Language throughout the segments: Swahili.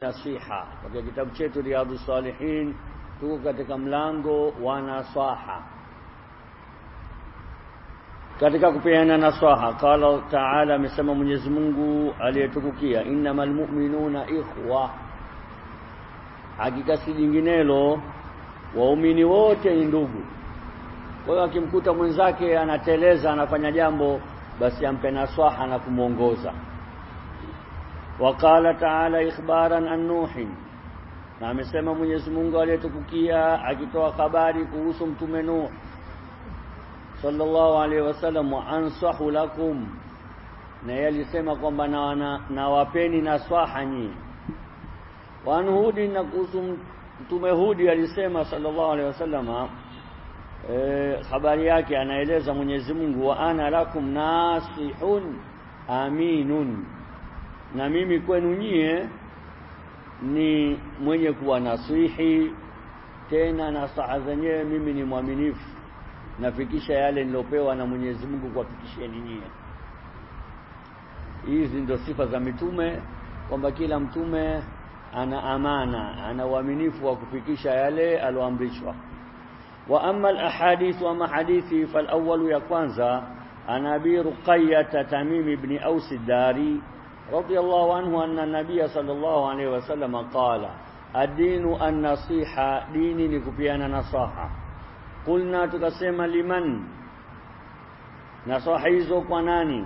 nasiha. Katika kitabu chetu Riyadhus Salihin tuko katika mlango wa nasaha. Katika kupeana nasaha qala taala amesema Mwenyezi Mungu aliyetukukia innamal mu'minuna ikhwa. Hakika si jinginelo waumini wote ni ndugu. Kwa hiyo akimkuta mwenzake anateleza anafanya jambo basi ampe nasaha na kumwongoza وقال تعالى إخبارا عن نوح. نعم سيما من يسمون قال يتكوكيا أجتوا خباري كوسم تمنو صلى الله عليه وسلم وأنصح لكم. نيالي سيما قم بنا نوابيني نصاحني. وأن هودي نكوسم تمهودي يالي سيما صلى الله عليه وسلم. إيه، خباري أنا إليزا من يسمون وأنا لكم ناصحون آمينون. Na mimi kwenu nyie ni mwenye kuwa nasihi tena nasaha zenyewe mimi ni mwaminifu. Nafikisha yale nilopewa na Mwenyezi Mungu kuwafikishieni nyie. Hizi ndio sifa za mitume kwamba kila mtume ana amana ana uaminifu wa kufikisha yale aloamrishwa wa amma alahadith wa mahadithi falawwal ya kwanza anabi ruqayyah tamim ibn aus ad-dari رضي الله عنه أن النبي صلى الله عليه وسلم قال الدين النصيحة ديني نكبيان نصاحة. قلنا تكسيما لمن؟ نصاحيزو قناني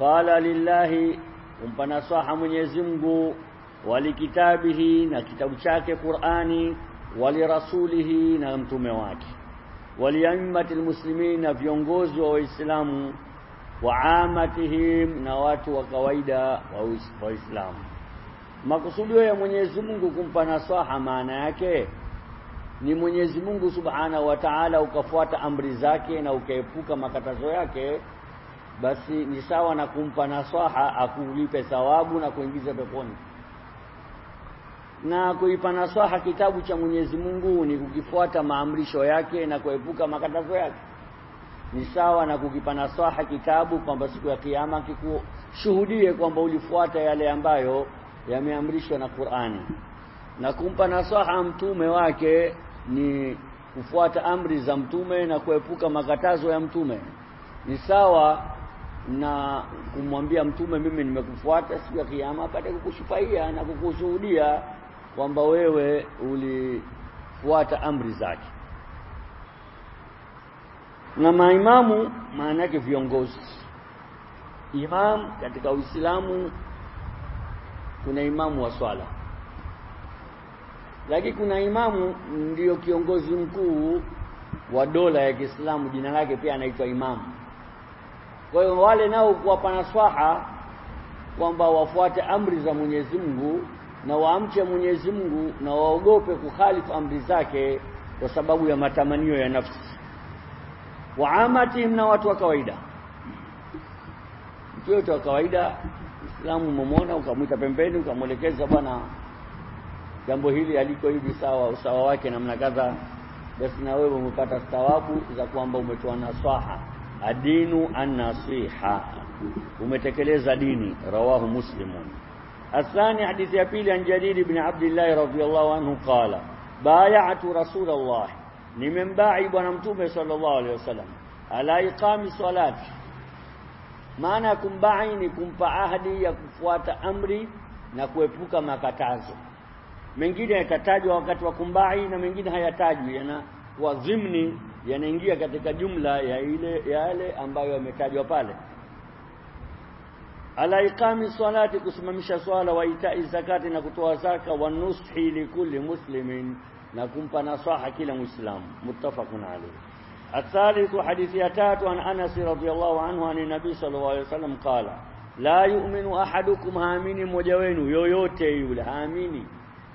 قال لله. أمبنا صاحة من يزمه ولكتابه نكتب شاك قرآني ولرسوله نغمت مواك ولأمة المسلمين في ينغوز وإسلامه waamatihim na watu wa kawaida wa Uislamu. Makusudio ya Mwenyezi Mungu kumpa nasaha maana yake ni Mwenyezi Mungu Subhanahu wa Ta'ala ukafuata amri zake na ukaepuka makatazo yake basi ni sawa na kumpa nasaha akulipe thawabu na kuingiza peponi. Na kuipa nasaha kitabu cha Mwenyezi Mungu ni kukifuata maamrisho yake na kuepuka makatazo yake ni sawa na kukipa nasaha kitabu kwamba siku ya kiyama kikushuhudie kwamba ulifuata yale ambayo yameamrishwa na Qur'ani. Na kumpa nasaha mtume wake ni kufuata amri za mtume na kuepuka makatazo ya mtume. Ni sawa na kumwambia mtume mimi nimekufuata siku ya kiyama apate kukushufaia na kukushuhudia kwamba wewe ulifuata amri zake na maimamu maana yake viongozi. Imam katika uislamu kuna imamu wa swala. Lakini kuna imamu ndiyo kiongozi mkuu wa dola ya Kiislamu jina lake pia anaitwa imamu kwa hiyo wale nao kuwapa naswaha kwamba wafuate amri za Mwenyezi Mungu na waamche Mwenyezi Mungu na waogope kukhalifu amri zake kwa sababu ya matamanio ya nafsi waamatihim na watu wa kawaida mtu yote wa kawaida Uislamu umemwona ukamwita pembeni ukamwelekeza bwana jambo hili aliko hivi sawa usawa wake namna kadha basi na wewe umepata thawabu za kwamba umetoa nasaha adinu an-nasiha umetekeleza dini rawahu muslimun الثاني حديث يبيل عن جرير بن عبد الله رضي الله عنه قال بايعت رسول الله nimembai bwana mtume sallallahu alaihi wasallam. Ala iqami salati. Maana kumbai ni kumpa ahadi ya kufuata amri na kuepuka makatazo. Mengine yatatajwa wakati wa kumbai na mengine hayatajwi yana wazimni yanaingia katika jumla ya ile yale ambayo yametajwa pale. Ala iqami salati kusimamisha swala wa itai zakati na kutoa zaka wa nushi likulli muslimin na kumpa nasaha kila muislamu muttafaqun alayhi الثالث حديث ياتات عن انس رضي الله عنه عن النبي صلى الله عليه وسلم قال لا يؤمن احدكم haamini mmoja wenu yoyote yule haamini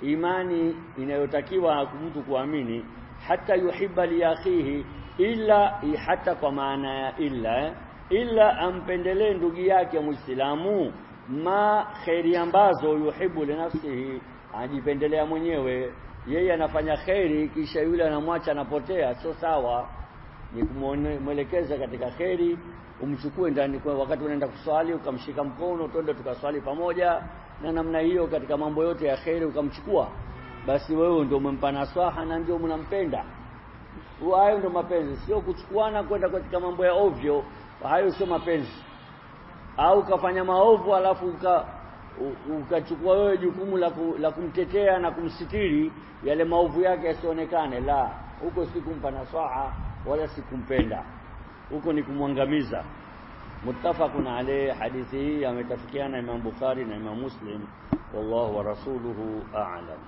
imani inayotakiwa mtu kuamini hata yuhibba li akhihi illa hata kwa maana ya illa illa ampendelee ndugu yake muislamu ma khairi ambazo yuhibbu li nafsihi ajipendelea mwenyewe yeye anafanya kheri kisha yule anamwacha anapotea. Sio sawa. Ni kumwelekeza katika kheri umchukue ndani kwa wakati unaenda kuswali ukamshika mkono twende tukaswali pamoja. Na namna hiyo katika mambo yote ya kheri ukamchukua. Basi wewe ndio umempa nasaha na ndio mnampenda. Hayo ndio mapenzi. Sio kuchukuana kwenda katika mambo ya ovyo. Hayo sio mapenzi. Au ukafanya maovu alafu ukachukua wewe jukumu la, la kumtetea na kumsitiri yale maovu yake yasionekane. La huko si kumpa nasaha wala si kumpenda huko ni kumwangamiza. Muttafaqun alayhi hadithi hii ametafikiana Imam Bukhari na Imam Muslim. Wallahu wa rasuluhu a'lam